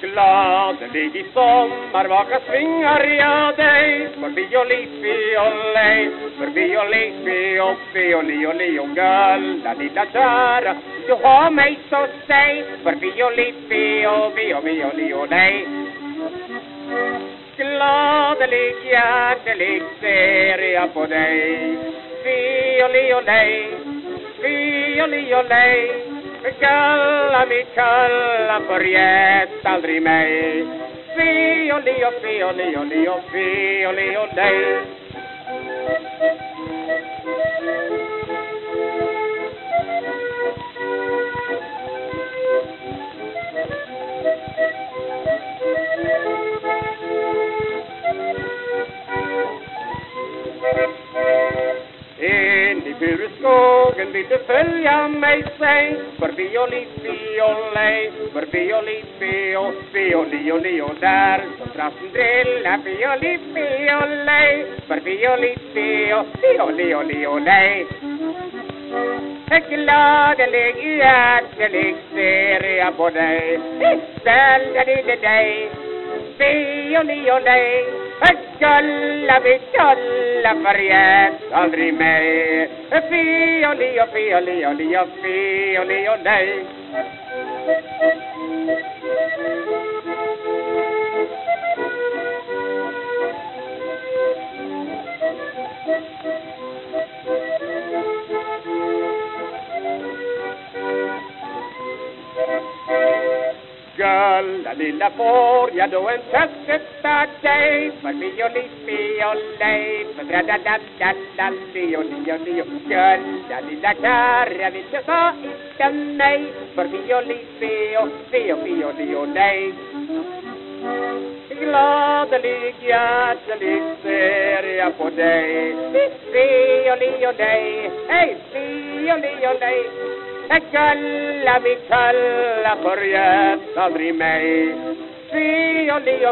Gladelig i sommar vaka svingar jag dig. Förbi och lippi och lej Förbi och lippi och fi och li och li och gulla lilla kära Du har mig så säg. Förbi och lippi och vi och vi och li och lej Gladelig, hjärtelig ser jag på dig. Fi och li och lej Fi och li och lej Kalla mig, kalla, förgät aldrig mig. Fi och Hur vill du följa mig, säg Förbi och lippi och lej Förbi och lippi och fi och li och li och där Så trassen drilla fi och lippi och lej Förbi och lippi och fi och li och li och lej Gladelig, hjärtelig ser jag på dig Ställer dig dig Fi och li och lej Kolla vi gulla förgät aldrig mig Fi och li och fi och li och li och fi och li och nej lilla får jag då en tösset för dig Förbi och lippi och lej För-dra-da-da-da-da-li och li och li och Gulla lilla kära vill jag sa inte nej Förbi och lippi och fi och fi och li och lej Gladelig, hjärtelig ser jag på dig Fi och li och lej Hej, fi och li och lej Kalla vi kalla förgät aldrig mig Fi och li